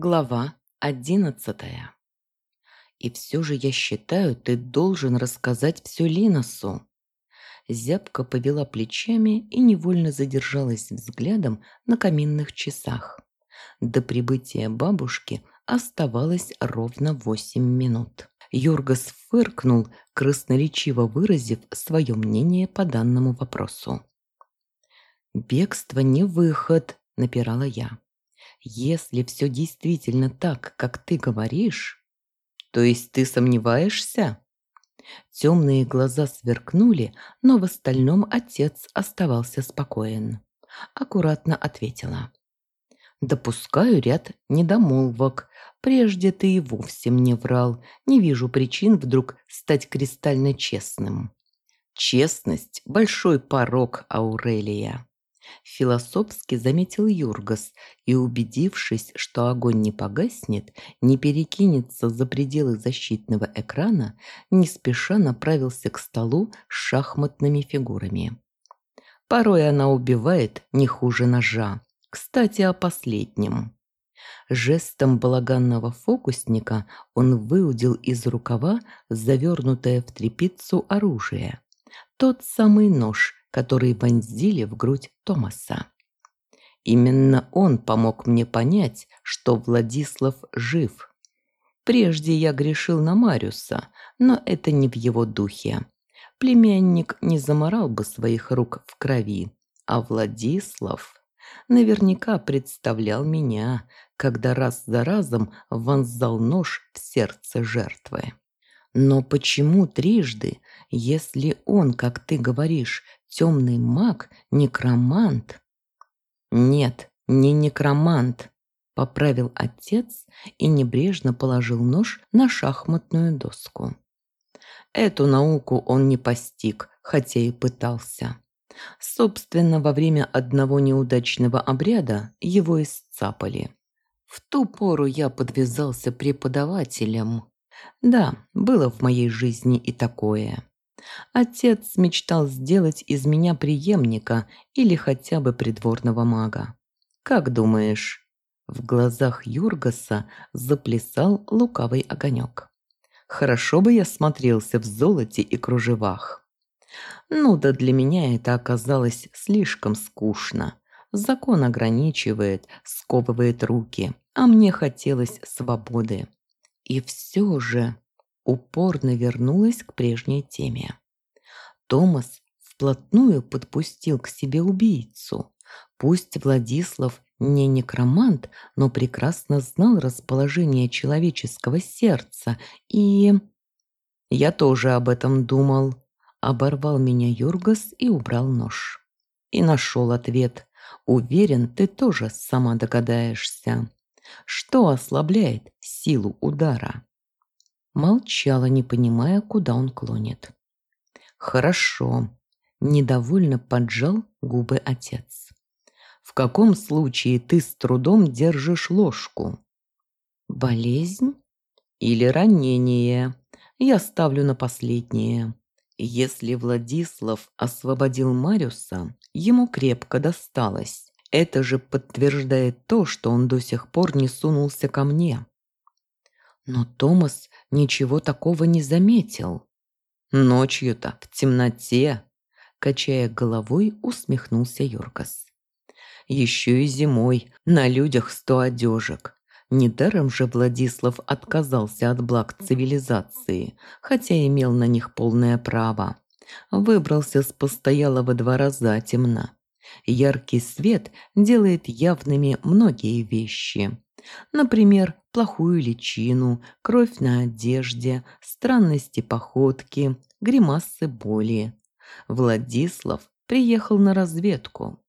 Глава одиннадцатая. И все же я считаю, ты должен рассказать все Линосу. Зябка повела плечами и невольно задержалась взглядом на каминных часах. До прибытия бабушки оставалось ровно восемь минут. Юргас фыркнул, красноречиво выразив свое мнение по данному вопросу. «Бегство не выход», – напирала я. Если все действительно так, как ты говоришь, то есть ты сомневаешься? Темные глаза сверкнули, но в остальном отец оставался спокоен. Аккуратно ответила. «Допускаю ряд недомолвок. Прежде ты и вовсе мне врал. Не вижу причин вдруг стать кристально честным». «Честность – большой порог, Аурелия». Философски заметил Юргас и, убедившись, что огонь не погаснет, не перекинется за пределы защитного экрана, не спеша направился к столу с шахматными фигурами. Порой она убивает не хуже ножа. Кстати, о последнем. Жестом балаганного фокусника он выудил из рукава завернутое в тряпицу оружие. Тот самый нож, который вонзили в грудь Томаса. Именно он помог мне понять, что Владислав жив. Прежде я грешил на Мариуса, но это не в его духе. Племянник не заморал бы своих рук в крови, а Владислав наверняка представлял меня, когда раз за разом вонзал нож в сердце жертвы. Но почему трижды, если он, как ты говоришь, темный маг, некромант? Нет, не некромант, поправил отец и небрежно положил нож на шахматную доску. Эту науку он не постиг, хотя и пытался. Собственно, во время одного неудачного обряда его исцапали. В ту пору я подвязался преподавателем. Да, было в моей жизни и такое. Отец мечтал сделать из меня преемника или хотя бы придворного мага. Как думаешь? В глазах Юргаса заплясал лукавый огонек. Хорошо бы я смотрелся в золоте и кружевах. Ну да для меня это оказалось слишком скучно. Закон ограничивает, сковывает руки, а мне хотелось свободы. И все же упорно вернулась к прежней теме. Томас вплотную подпустил к себе убийцу. Пусть Владислав не некромант, но прекрасно знал расположение человеческого сердца и... Я тоже об этом думал. Оборвал меня Юргас и убрал нож. И нашел ответ. Уверен, ты тоже сама догадаешься. Что ослабляет силу удара? Молчала, не понимая, куда он клонит. «Хорошо», – недовольно поджал губы отец. «В каком случае ты с трудом держишь ложку?» «Болезнь?» «Или ранение?» Я ставлю на последнее. Если Владислав освободил Мариуса, ему крепко досталось. Это же подтверждает то, что он до сих пор не сунулся ко мне. Но Томас ничего такого не заметил. Ночью-то, в темноте, качая головой, усмехнулся Йоркас. Еще и зимой на людях сто одежек. Недаром же Владислав отказался от благ цивилизации, хотя имел на них полное право. Выбрался с постоялого двора затемно. Яркий свет делает явными многие вещи. Например, плохую личину, кровь на одежде, странности походки, гримасы боли. Владислав приехал на разведку.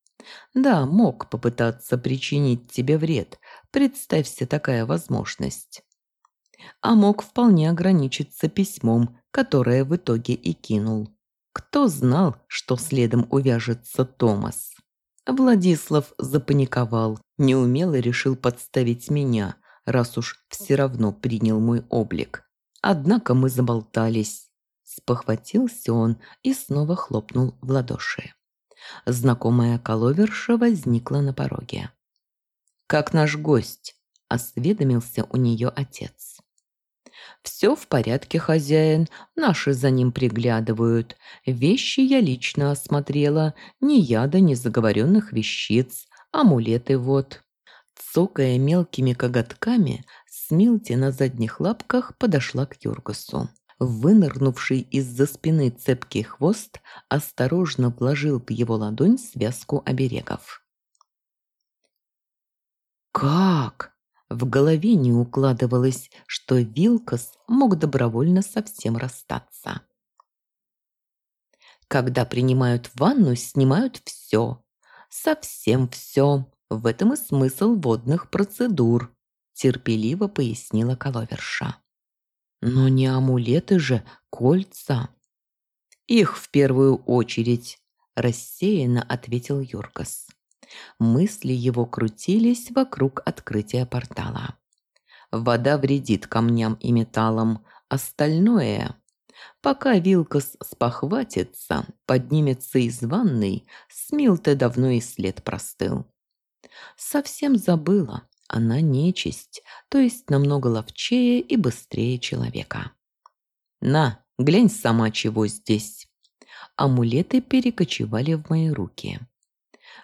Да, мог попытаться причинить тебе вред, представься такая возможность. А мог вполне ограничиться письмом, которое в итоге и кинул. Кто знал, что следом увяжется Томас? Владислав запаниковал, неумело решил подставить меня, раз уж все равно принял мой облик. Однако мы заболтались. Спохватился он и снова хлопнул в ладоши. Знакомая коловерша возникла на пороге. «Как наш гость?» осведомился у нее отец. «Все в порядке, хозяин, наши за ним приглядывают. Вещи я лично осмотрела, ни яда, ни заговоренных вещиц, амулеты вот». Цокая мелкими коготками, Смилти на задних лапках подошла к Юргасу. Вынырнувший из-за спины цепкий хвост осторожно вложил в его ладонь связку оберегов. «Как?» В голове не укладывалось, что Вилкос мог добровольно совсем расстаться. Когда принимают ванну, снимают все. Совсем все. В этом и смысл водных процедур, терпеливо пояснила Коловерша. Но не амулеты же, кольца. Их в первую очередь, рассеянно ответил Юркас. Мысли его крутились вокруг открытия портала. Вода вредит камням и металлам, остальное... Пока Вилкас спохватится, поднимется из ванной, Смилте давно и след простыл. Совсем забыла, она нечисть, то есть намного ловчее и быстрее человека. «На, глянь сама, чего здесь!» Амулеты перекочевали в мои руки.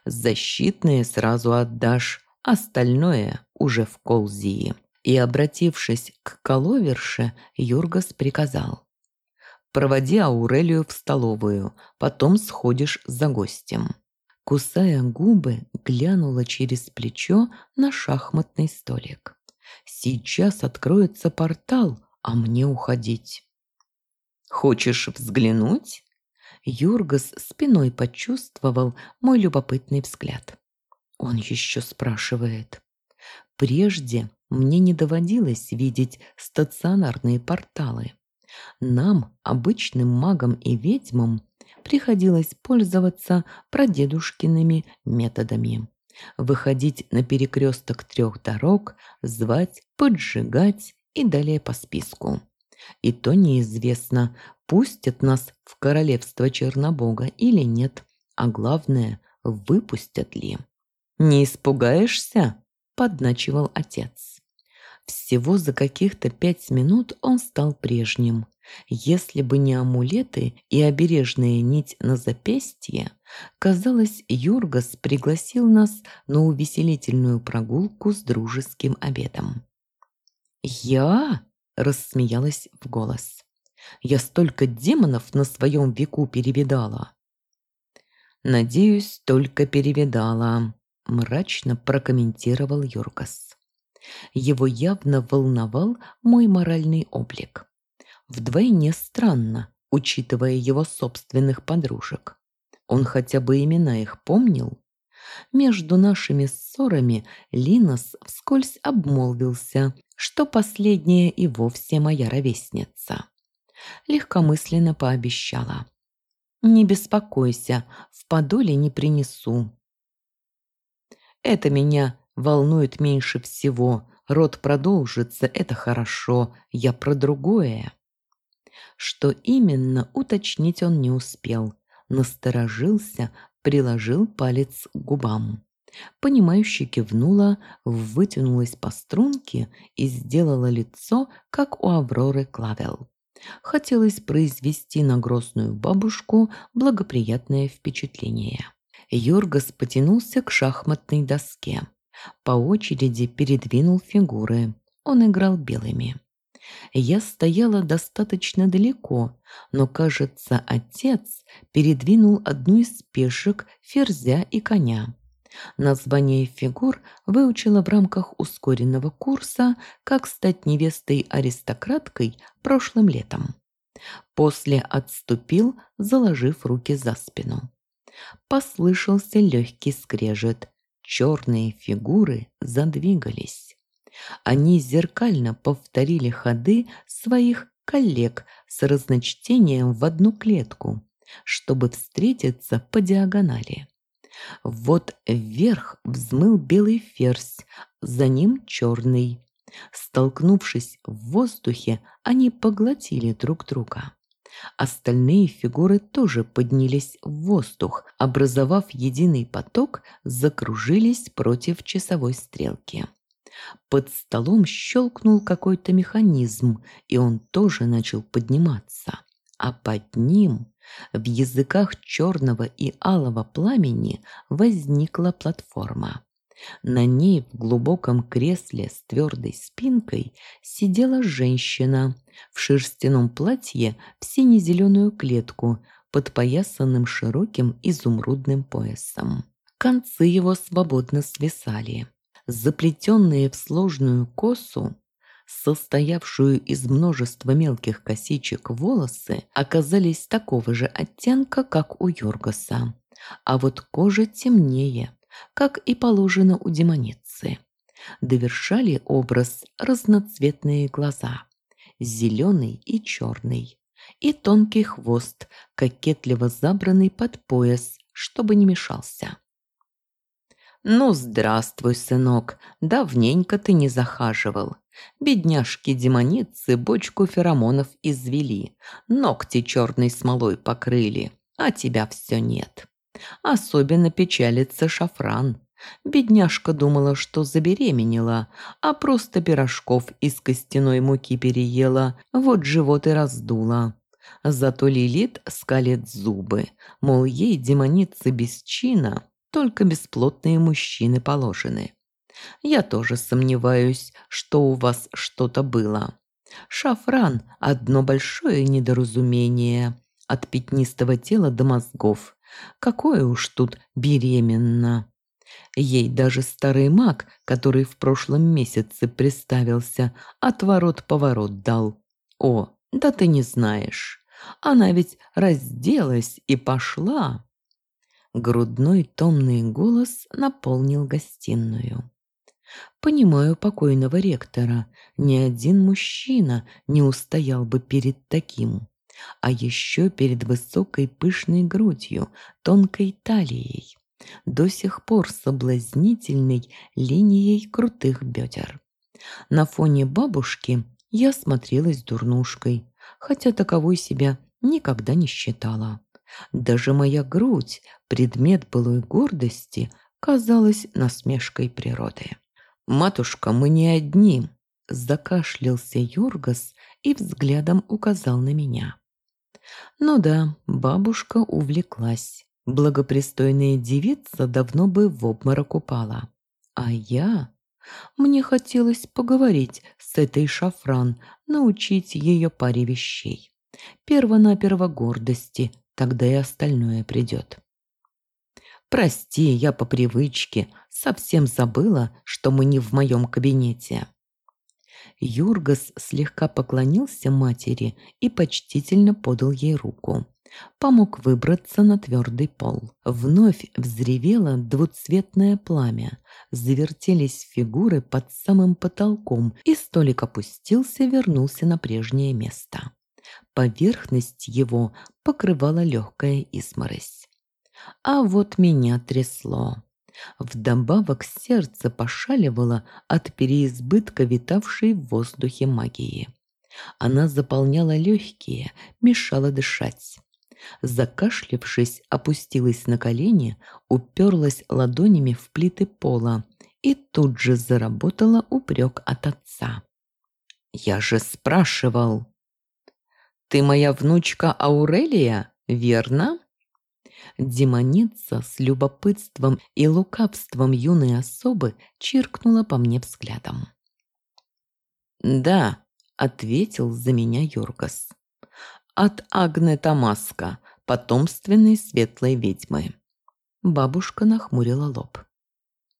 Защитные сразу отдашь, остальное уже в колзии. И, обратившись к коловерше, Юргас приказал. «Проводи Аурелию в столовую, потом сходишь за гостем». Кусая губы, глянула через плечо на шахматный столик. «Сейчас откроется портал, а мне уходить». «Хочешь взглянуть?» Юргас спиной почувствовал мой любопытный взгляд. Он еще спрашивает. Прежде мне не доводилось видеть стационарные порталы. Нам, обычным магам и ведьмам, приходилось пользоваться прадедушкиными методами. Выходить на перекресток трех дорог, звать, поджигать и далее по списку. И то неизвестно, пустят нас в королевство Чернобога или нет, а главное, выпустят ли. «Не испугаешься?» – подначивал отец. Всего за каких-то пять минут он стал прежним. Если бы не амулеты и обережная нить на запястье, казалось, Юргас пригласил нас на увеселительную прогулку с дружеским обедом. «Я?» Рассмеялась в голос. «Я столько демонов на своем веку перевидала!» «Надеюсь, только перевидала», – мрачно прокомментировал Юргас. Его явно волновал мой моральный облик. Вдвойне странно, учитывая его собственных подружек. Он хотя бы имена их помнил? Между нашими ссорами Линос вскользь обмолвился, что последняя и вовсе моя ровесница. Легкомысленно пообещала. «Не беспокойся, в подоле не принесу». «Это меня волнует меньше всего. Род продолжится, это хорошо. Я про другое». Что именно, уточнить он не успел. Насторожился, приложил палец к губам. Понимающе кивнула, вытянулась по струнке и сделала лицо, как у Авроры Клавел. Хотелось произвести на грозную бабушку благоприятное впечатление. Йоргас потянулся к шахматной доске. По очереди передвинул фигуры. Он играл белыми. Я стояла достаточно далеко, но, кажется, отец передвинул одну из пешек, ферзя и коня. Название фигур выучила в рамках ускоренного курса «Как стать невестой-аристократкой» прошлым летом. После отступил, заложив руки за спину. Послышался легкий скрежет. Черные фигуры задвигались. Они зеркально повторили ходы своих коллег с разночтением в одну клетку, чтобы встретиться по диагонали. Вот вверх взмыл белый ферзь, за ним черный. Столкнувшись в воздухе, они поглотили друг друга. Остальные фигуры тоже поднялись в воздух, образовав единый поток, закружились против часовой стрелки. Под столом щелкнул какой-то механизм, и он тоже начал подниматься. А под ним, в языках черного и алого пламени, возникла платформа. На ней в глубоком кресле с твердой спинкой сидела женщина в шерстяном платье в сине-зеленую клетку, подпоясанным широким изумрудным поясом. Концы его свободно свисали. Заплетенные в сложную косу, состоявшую из множества мелких косичек волосы, оказались такого же оттенка, как у Йоргаса. А вот кожа темнее, как и положено у демоницы. Довершали образ разноцветные глаза, зеленый и черный, и тонкий хвост, кокетливо забранный под пояс, чтобы не мешался. «Ну, здравствуй, сынок, давненько ты не захаживал. Бедняжки-демоницы бочку феромонов извели, ногти черной смолой покрыли, а тебя все нет». Особенно печалится Шафран. Бедняжка думала, что забеременела, а просто пирожков из костяной муки переела, вот живот и раздула. Зато Лилит скалит зубы, мол, ей демоницы без чина, только бесплотные мужчины положены. Я тоже сомневаюсь, что у вас что-то было. Шафран – одно большое недоразумение. От пятнистого тела до мозгов. Какое уж тут беременна. Ей даже старый маг, который в прошлом месяце представился, отворот-поворот дал. О, да ты не знаешь. Она ведь разделась и пошла. Грудной томный голос наполнил гостиную. Понимаю покойного ректора. Ни один мужчина не устоял бы перед таким а еще перед высокой пышной грудью, тонкой талией, до сих пор соблазнительной линией крутых бедер. На фоне бабушки я смотрелась дурнушкой, хотя таковой себя никогда не считала. Даже моя грудь, предмет былой гордости, казалась насмешкой природы. «Матушка, мы не одни!» Закашлялся Юргас и взглядом указал на меня. Ну да, бабушка увлеклась. Благопристойная девица давно бы в обморок упала. А я... Мне хотелось поговорить с этой шафран, научить ее паре вещей. Перво-наперво гордости, тогда и остальное придет. Прости, я по привычке совсем забыла, что мы не в моем кабинете. Юргас слегка поклонился матери и почтительно подал ей руку. Помог выбраться на твердый пол. Вновь взревело двуцветное пламя. Завертелись фигуры под самым потолком, и столик опустился, вернулся на прежнее место. Поверхность его покрывала легкая изморозь. А вот меня трясло. Вдобавок сердце пошаливало от переизбытка витавшей в воздухе магии. Она заполняла легкие, мешала дышать. Закашлившись, опустилась на колени, уперлась ладонями в плиты пола и тут же заработала упрек от отца. «Я же спрашивал!» «Ты моя внучка Аурелия, верно?» Демоница с любопытством и лукавством юной особы чиркнула по мне взглядом. «Да», — ответил за меня Йоргас. «От Агне Тамаска, потомственной светлой ведьмы». Бабушка нахмурила лоб.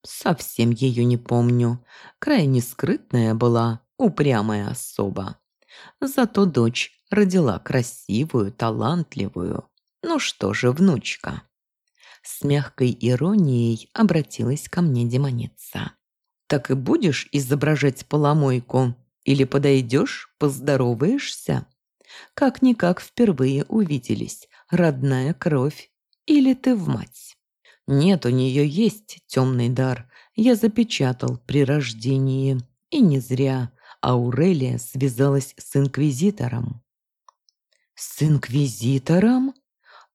«Совсем ее не помню. Крайне скрытная была, упрямая особа. Зато дочь родила красивую, талантливую, ну что же, внучка. С мягкой иронией обратилась ко мне демоница. Так и будешь изображать поломойку? Или подойдешь, поздороваешься? Как-никак впервые увиделись, родная кровь. Или ты в мать? Нет, у нее есть темный дар. Я запечатал при рождении. И не зря. Аурелия связалась с инквизитором. «С инквизитором?»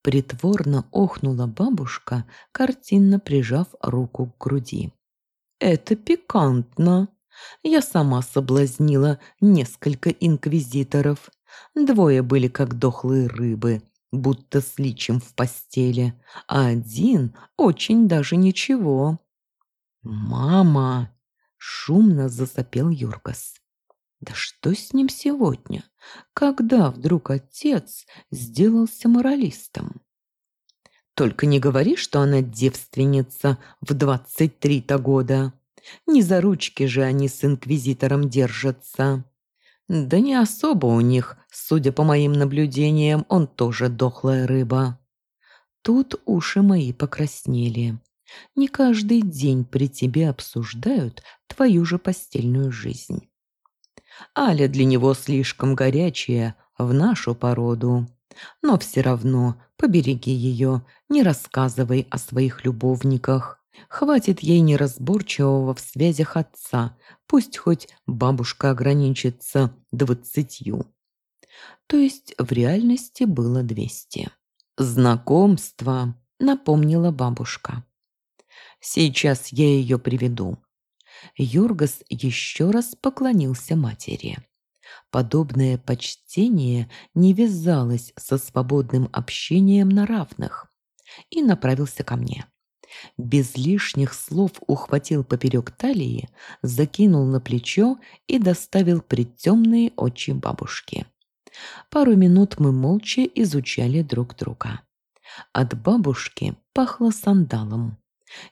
Притворно охнула бабушка, картинно прижав руку к груди. «Это пикантно. Я сама соблазнила несколько инквизиторов. Двое были как дохлые рыбы, будто с личем в постели, а один очень даже ничего. «Мама!» — шумно засопел Юргас. «Да что с ним сегодня? Когда вдруг отец сделался моралистом?» «Только не говори, что она девственница в двадцать три-то года. Не за ручки же они с инквизитором держатся». Да не особо у них, судя по моим наблюдениям, он тоже дохлая рыба. Тут уши мои покраснели. Не каждый день при тебе обсуждают твою же постельную жизнь. Аля для него слишком горячая, в нашу породу. Но все равно побереги ее, не рассказывай о своих любовниках. Хватит ей неразборчивого в связях отца, пусть хоть бабушка ограничится двадцатью. То есть в реальности было двести. Знакомство, напомнила бабушка. Сейчас я ее приведу. Юргас еще раз поклонился матери. Подобное почтение не вязалось со свободным общением на равных и направился ко мне без лишних слов ухватил поперек талии, закинул на плечо и доставил пред темные очи бабушки. Пару минут мы молча изучали друг друга. От бабушки пахло сандалом.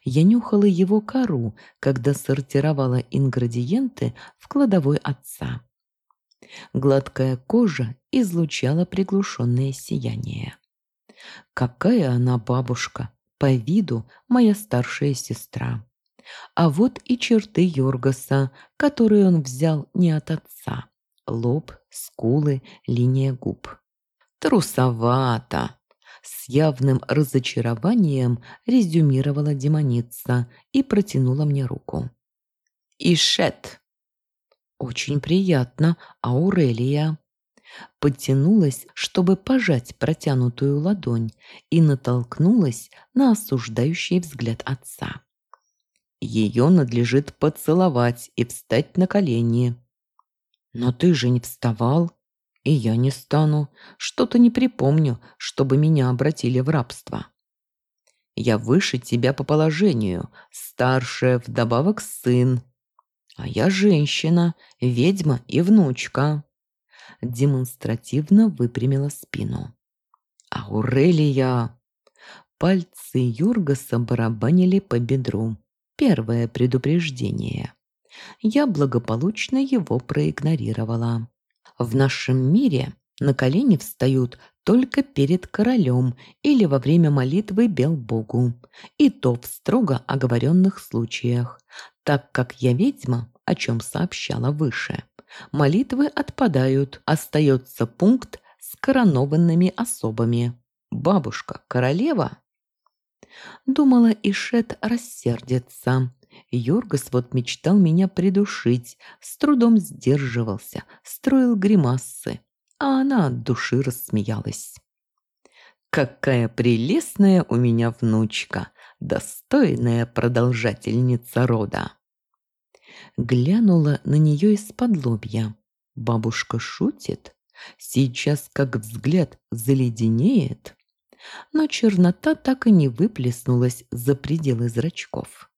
Я нюхала его кору, когда сортировала ингредиенты в кладовой отца. Гладкая кожа излучала приглушенное сияние. Какая она бабушка, по виду моя старшая сестра. А вот и черты Йоргаса, которые он взял не от отца. Лоб, скулы, линия губ. Трусовато. С явным разочарованием резюмировала демоница и протянула мне руку. «Ишет!» «Очень приятно, Аурелия!» подтянулась, чтобы пожать протянутую ладонь и натолкнулась на осуждающий взгляд отца. Ее надлежит поцеловать и встать на колени. Но ты же не вставал, и я не стану. Что-то не припомню, чтобы меня обратили в рабство. Я выше тебя по положению, старшая, вдобавок сын. А я женщина, ведьма и внучка демонстративно выпрямила спину. «Аурелия!» Пальцы Юргаса барабанили по бедру. Первое предупреждение. Я благополучно его проигнорировала. В нашем мире на колени встают только перед королем или во время молитвы бел богу, и то в строго оговоренных случаях, так как я ведьма, о чем сообщала выше. Молитвы отпадают, остается пункт с коронованными особами. Бабушка королева? Думала, Ишет рассердится. Йоргас вот мечтал меня придушить, с трудом сдерживался, строил гримасы, а она от души рассмеялась. «Какая прелестная у меня внучка, достойная продолжательница рода!» Глянула на нее из-под лобья. Бабушка шутит? Сейчас как взгляд заледенеет? Но чернота так и не выплеснулась за пределы зрачков.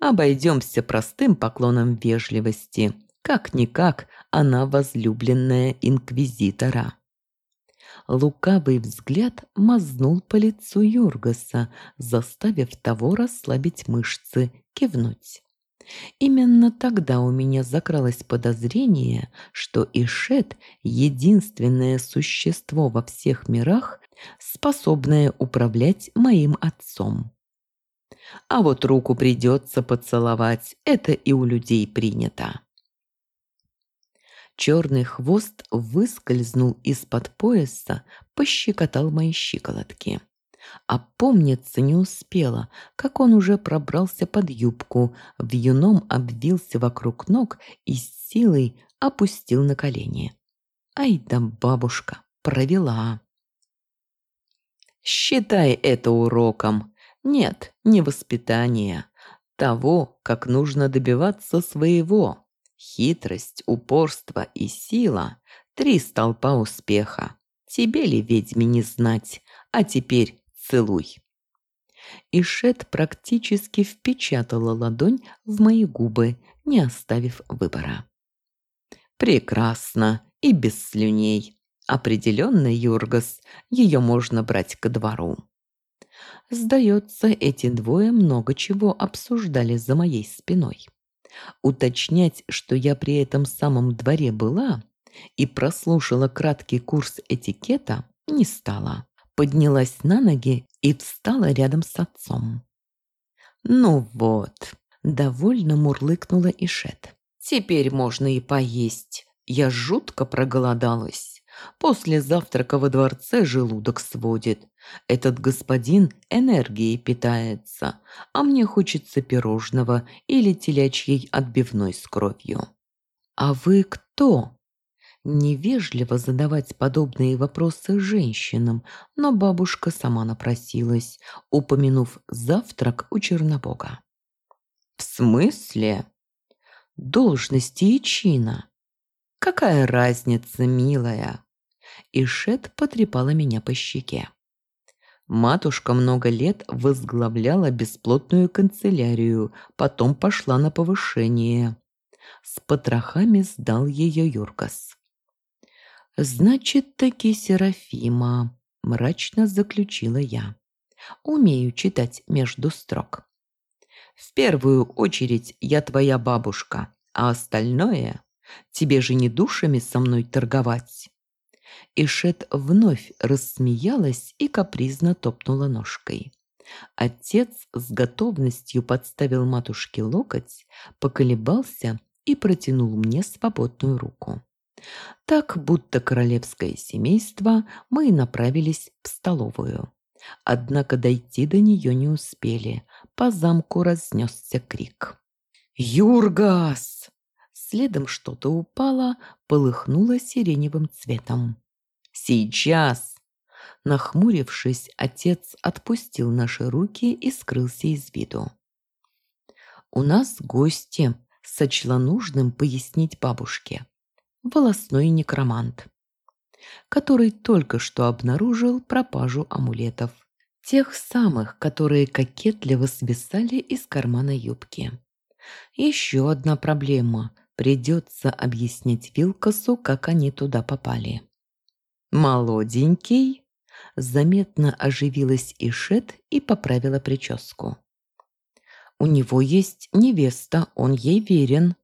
Обойдемся простым поклоном вежливости. Как-никак она возлюбленная инквизитора. Лукавый взгляд мазнул по лицу Юргаса, заставив того расслабить мышцы, кивнуть. Именно тогда у меня закралось подозрение, что Ишет – единственное существо во всех мирах, способное управлять моим отцом. А вот руку придется поцеловать, это и у людей принято. Черный хвост выскользнул из-под пояса, пощекотал мои щиколотки. Опомниться не успела, как он уже пробрался под юбку, вьюном обвился вокруг ног и с силой опустил на колени. Ай да бабушка, провела. Считай это уроком. Нет, не воспитание. того, как нужно добиваться своего. Хитрость, упорство и сила – три столпа успеха. Тебе ли, ведьме, не знать, а теперь целуй. И Шет практически впечатала ладонь в мои губы, не оставив выбора. Прекрасно, и без слюней. Определенно, Юргас, ее можно брать ко двору. Сдается, эти двое много чего обсуждали за моей спиной. Уточнять, что я при этом самом дворе была и прослушала краткий курс этикета, не стала. Поднялась на ноги и встала рядом с отцом. «Ну вот», — довольно мурлыкнула Ишет. «Теперь можно и поесть. Я жутко проголодалась. После завтрака во дворце желудок сводит. Этот господин энергией питается, а мне хочется пирожного или телячьей отбивной с кровью. А вы кто? Невежливо задавать подобные вопросы женщинам, но бабушка сама напросилась, упомянув завтрак у Чернобога. «В смысле?» «Должности и чина». «Какая разница, милая?» Ишет потрепала меня по щеке. Матушка много лет возглавляла бесплотную канцелярию, потом пошла на повышение. С потрохами сдал ее Юргас. «Значит, таки Серафима», – мрачно заключила я. «Умею читать между строк». «В первую очередь я твоя бабушка, а остальное тебе же не душами со мной торговать». Ишет вновь рассмеялась и капризно топнула ножкой. Отец с готовностью подставил матушке локоть, поколебался и протянул мне свободную руку. Так, будто королевское семейство, мы направились в столовую. Однако дойти до нее не успели. По замку разнесся крик. «Юргас!» Следом что-то упало, полыхнуло сиреневым цветом. Сейчас!» Нахмурившись, отец отпустил наши руки и скрылся из виду. «У нас гости», – сочла нужным пояснить бабушке. Волосной некромант, который только что обнаружил пропажу амулетов. Тех самых, которые кокетливо свисали из кармана юбки. Еще одна проблема. Придется объяснить Вилкасу, как они туда попали. «Молоденький?» Заметно оживилась Ишет и поправила прическу. «У него есть невеста, он ей верен».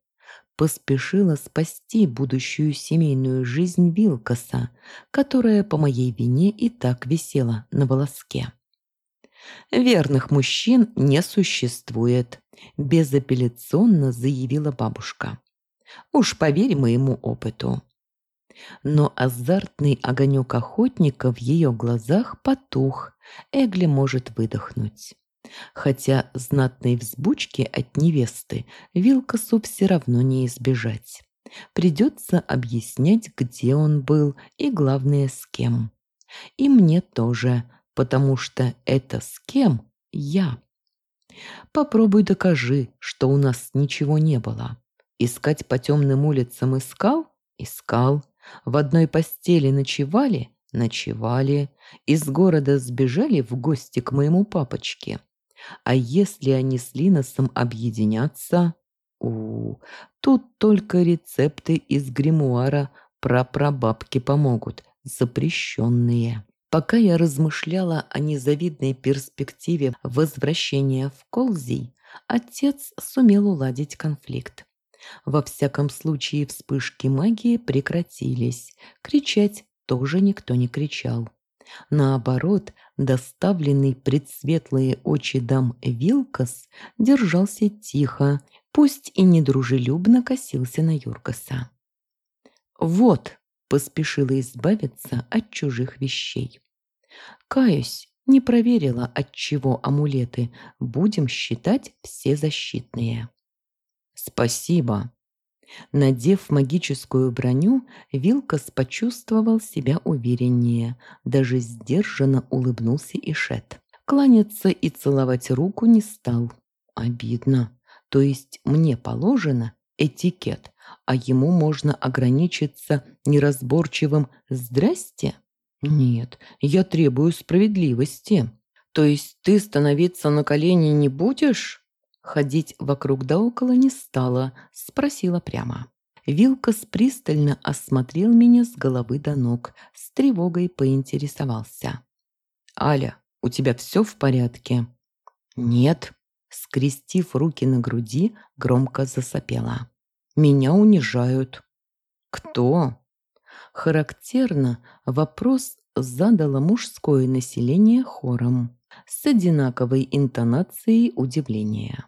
Поспешила спасти будущую семейную жизнь Вилкаса, которая по моей вине и так висела на волоске. «Верных мужчин не существует», – безапелляционно заявила бабушка. «Уж поверь моему опыту» но азартный огонек охотника в ее глазах потух, Эгли может выдохнуть. Хотя знатной взбучки от невесты Вилкасу все равно не избежать. Придется объяснять, где он был и, главное, с кем. И мне тоже, потому что это с кем я. Попробуй докажи, что у нас ничего не было. Искать по темным улицам искал? Искал. В одной постели ночевали? Ночевали. Из города сбежали в гости к моему папочке. А если они с Линосом объединятся? У, тут только рецепты из гримуара про прабабки помогут, запрещенные. Пока я размышляла о незавидной перспективе возвращения в Колзий, отец сумел уладить конфликт. Во всяком случае, вспышки магии прекратились. Кричать тоже никто не кричал. Наоборот, доставленный пред светлые очи дам Вилкас держался тихо, пусть и недружелюбно косился на Юркаса. «Вот», — поспешила избавиться от чужих вещей. «Каюсь, не проверила, от чего амулеты, будем считать все защитные». «Спасибо». Надев магическую броню, Вилкас почувствовал себя увереннее, даже сдержанно улыбнулся Ишет. Кланяться и целовать руку не стал. Обидно. То есть мне положено этикет, а ему можно ограничиться неразборчивым «здрасте»? Нет, я требую справедливости. То есть ты становиться на колени не будешь? Ходить вокруг да около не стала, спросила прямо. Вилкас пристально осмотрел меня с головы до ног, с тревогой поинтересовался. «Аля, у тебя все в порядке?» «Нет», — скрестив руки на груди, громко засопела. «Меня унижают». «Кто?» Характерно вопрос задало мужское население хором с одинаковой интонацией удивления.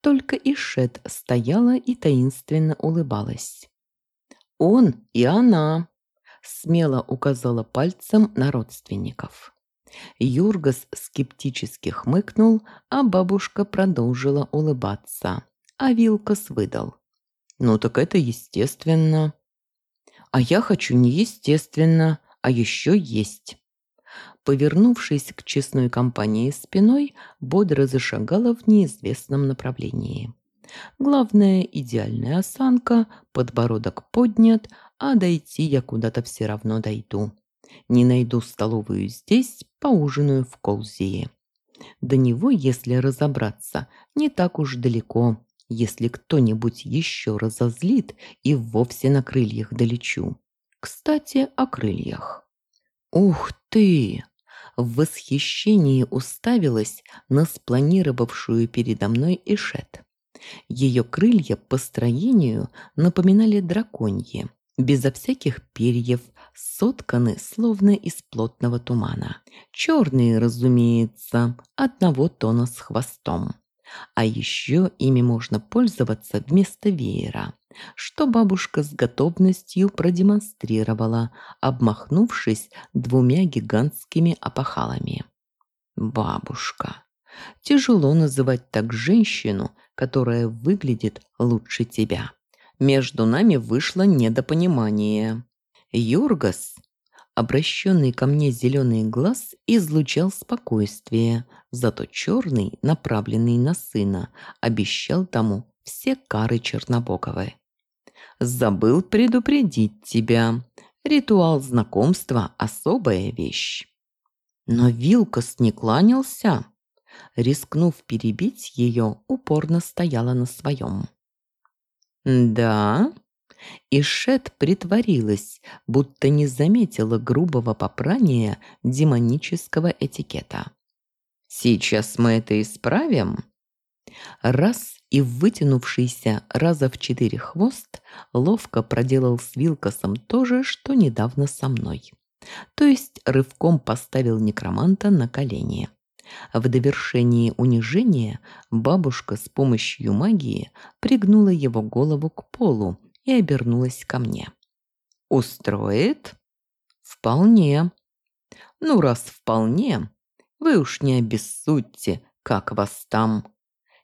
Только Ишет стояла и таинственно улыбалась. «Он и она!» – смело указала пальцем на родственников. Юргас скептически хмыкнул, а бабушка продолжила улыбаться. А Вилкас выдал. «Ну так это естественно». «А я хочу не естественно, а еще есть». Повернувшись к честной компании спиной, бодро зашагала в неизвестном направлении. Главное – идеальная осанка, подбородок поднят, а дойти я куда-то все равно дойду. Не найду столовую здесь, поужинаю в Колзии. До него, если разобраться, не так уж далеко. Если кто-нибудь еще разозлит, и вовсе на крыльях долечу. Кстати, о крыльях. «Ух ты!» В восхищении уставилась на спланировавшую передо мной Ишет. Ее крылья по строению напоминали драконьи, безо всяких перьев, сотканы словно из плотного тумана. Черные, разумеется, одного тона с хвостом. А еще ими можно пользоваться вместо веера, что бабушка с готовностью продемонстрировала, обмахнувшись двумя гигантскими опахалами. Бабушка. Тяжело называть так женщину, которая выглядит лучше тебя. Между нами вышло недопонимание. Юргас, обращенный ко мне зеленый глаз, излучал спокойствие, зато черный, направленный на сына, обещал тому все кары Чернобоковой. «Забыл предупредить тебя. Ритуал знакомства – особая вещь». Но Вилкас не кланялся. Рискнув перебить ее, упорно стояла на своем. «Да?» И Шет притворилась, будто не заметила грубого попрания демонического этикета. «Сейчас мы это исправим?» Раз и вытянувшийся раза в четыре хвост ловко проделал с Вилкосом то же, что недавно со мной. То есть рывком поставил некроманта на колени. В довершении унижения бабушка с помощью магии пригнула его голову к полу и обернулась ко мне. «Устроит?» «Вполне». «Ну, раз вполне, вы уж не обессудьте, как вас там».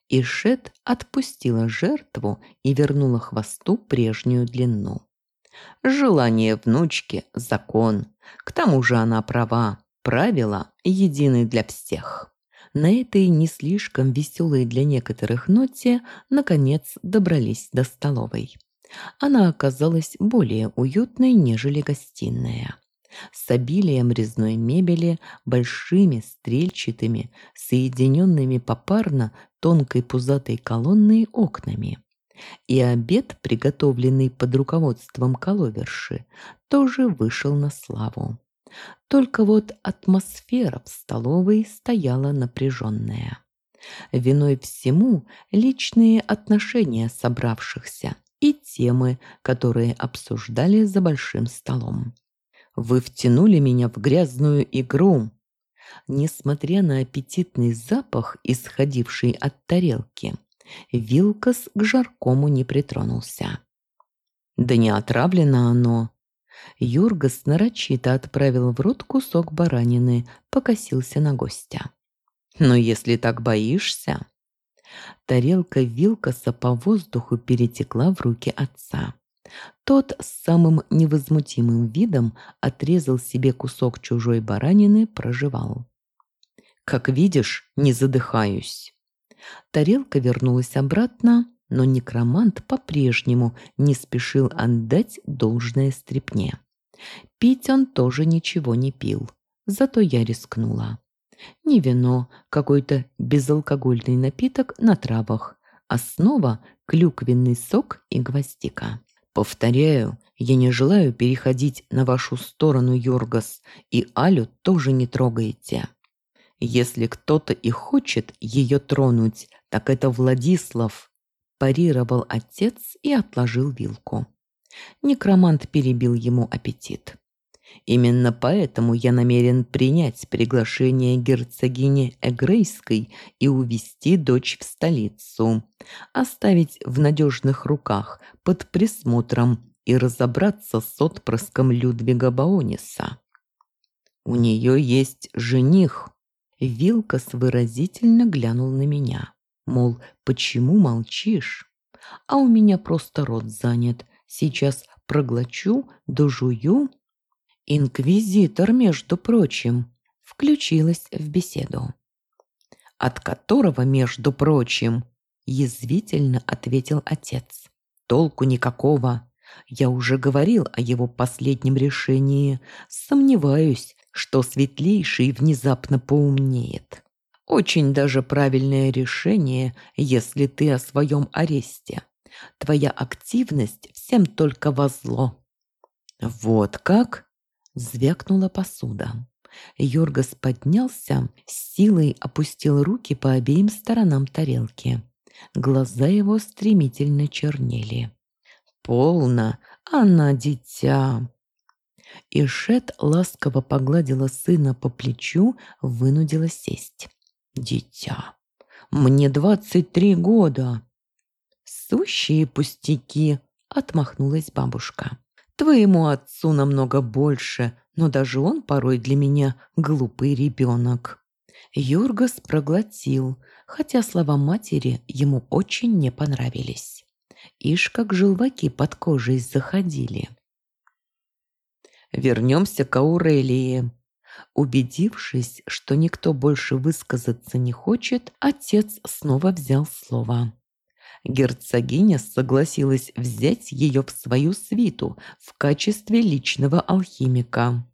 И Шет отпустила жертву и вернула хвосту прежнюю длину. Желание внучки – закон. К тому же она права. Правила едины для всех. На этой не слишком веселой для некоторых ноте наконец добрались до столовой. Она оказалась более уютной, нежели гостиная. С обилием резной мебели, большими стрельчатыми, соединенными попарно тонкой пузатой колонной окнами. И обед, приготовленный под руководством коловерши, тоже вышел на славу. Только вот атмосфера в столовой стояла напряженная. Виной всему личные отношения собравшихся и темы, которые обсуждали за большим столом. «Вы втянули меня в грязную игру!» Несмотря на аппетитный запах, исходивший от тарелки, Вилкас к жаркому не притронулся. «Да не отравлено оно!» Юргас нарочито отправил в рот кусок баранины, покосился на гостя. «Но если так боишься...» Тарелка Вилкаса по воздуху перетекла в руки отца. Тот с самым невозмутимым видом отрезал себе кусок чужой баранины, проживал. «Как видишь, не задыхаюсь». Тарелка вернулась обратно, но некромант по-прежнему не спешил отдать должное стрепне. Пить он тоже ничего не пил, зато я рискнула. Не вино, какой-то безалкогольный напиток на травах, основа – клюквенный сок и гвоздика. Повторяю, я не желаю переходить на вашу сторону, Йоргас, и Алю тоже не трогайте. Если кто-то и хочет ее тронуть, так это Владислав, парировал отец и отложил вилку. Некромант перебил ему аппетит. Именно поэтому я намерен принять приглашение герцогини Эгрейской и увести дочь в столицу, оставить в надежных руках под присмотром и разобраться с отпрыском Людвига Баониса. У нее есть жених. Вилкас выразительно глянул на меня. Мол, почему молчишь? А у меня просто рот занят. Сейчас проглочу, дожую. Инквизитор, между прочим, включилась в беседу. От которого, между прочим, язвительно ответил отец. Толку никакого. Я уже говорил о его последнем решении. Сомневаюсь, что светлейший внезапно поумнеет. Очень даже правильное решение, если ты о своем аресте. Твоя активность всем только во зло. Вот как? Звякнула посуда. Йоргас поднялся, силой опустил руки по обеим сторонам тарелки. Глаза его стремительно чернели. «Полно! Она дитя!» Ишет ласково погладила сына по плечу, вынудила сесть. Дитя, мне двадцать три года. Сущие пустяки, отмахнулась бабушка. Твоему отцу намного больше, но даже он порой для меня глупый ребенок. Юргас проглотил, хотя слова матери ему очень не понравились. Ишь, как желваки под кожей заходили. Вернемся к Аурелии. Убедившись, что никто больше высказаться не хочет, отец снова взял слово. Герцогиня согласилась взять ее в свою свиту в качестве личного алхимика.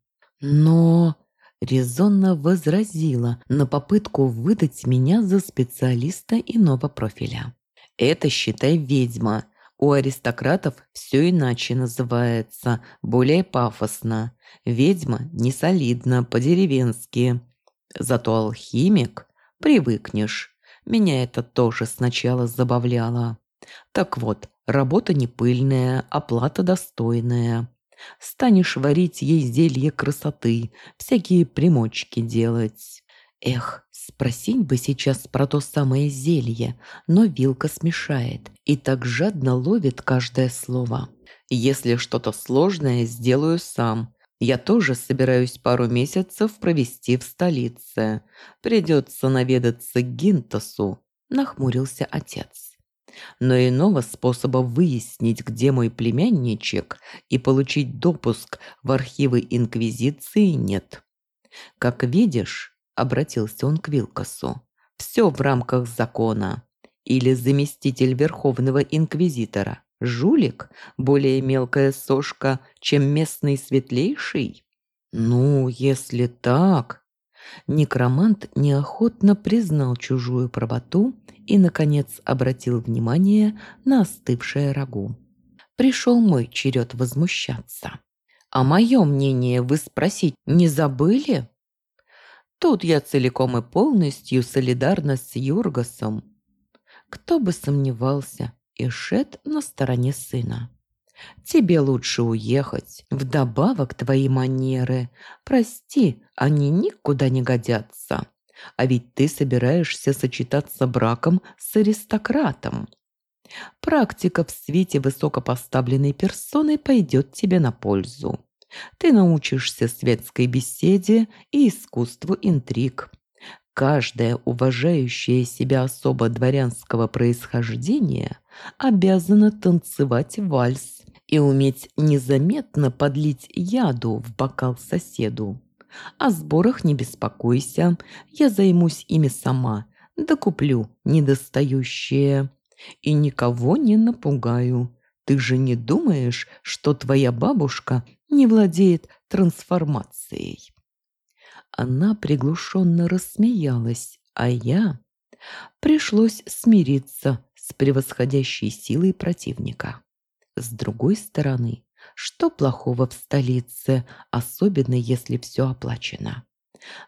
Но резонно возразила на попытку выдать меня за специалиста иного профиля. «Это, считай, ведьма. У аристократов все иначе называется, более пафосно. Ведьма не солидно, по-деревенски. Зато алхимик привыкнешь. Меня это тоже сначала забавляло. Так вот, работа не пыльная, оплата достойная. Станешь варить ей зелье красоты, всякие примочки делать. Эх, спросить бы сейчас про то самое зелье, но вилка смешает и так жадно ловит каждое слово. Если что-то сложное, сделаю сам. Я тоже собираюсь пару месяцев провести в столице. Придется наведаться к Гинтасу, нахмурился отец. Но иного способа выяснить, где мой племянничек, и получить допуск в архивы Инквизиции нет. Как видишь, обратился он к Вилкасу, все в рамках закона. Или заместитель Верховного Инквизитора Жулик – более мелкая сошка, чем местный светлейший? Ну, если так... Некромант неохотно признал чужую правоту и, наконец, обратил внимание на остывшее рагу. Пришел мой черед возмущаться. «А мое мнение вы спросить не забыли?» Тут я целиком и полностью солидарна с Юргасом. Кто бы сомневался, и Шет на стороне сына. «Тебе лучше уехать. Вдобавок твои манеры. Прости, они никуда не годятся. А ведь ты собираешься сочетаться браком с аристократом. Практика в свете высокопоставленной персоны пойдет тебе на пользу. Ты научишься светской беседе и искусству интриг. Каждая уважающая себя особа дворянского происхождения обязана танцевать вальс и уметь незаметно подлить яду в бокал соседу. О сборах не беспокойся, я займусь ими сама, да куплю недостающее. И никого не напугаю. Ты же не думаешь, что твоя бабушка не владеет трансформацией?» Она приглушенно рассмеялась, а я... Пришлось смириться с превосходящей силой противника. С другой стороны, что плохого в столице, особенно если все оплачено?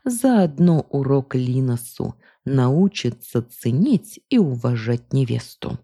Заодно урок Линосу научится ценить и уважать невесту.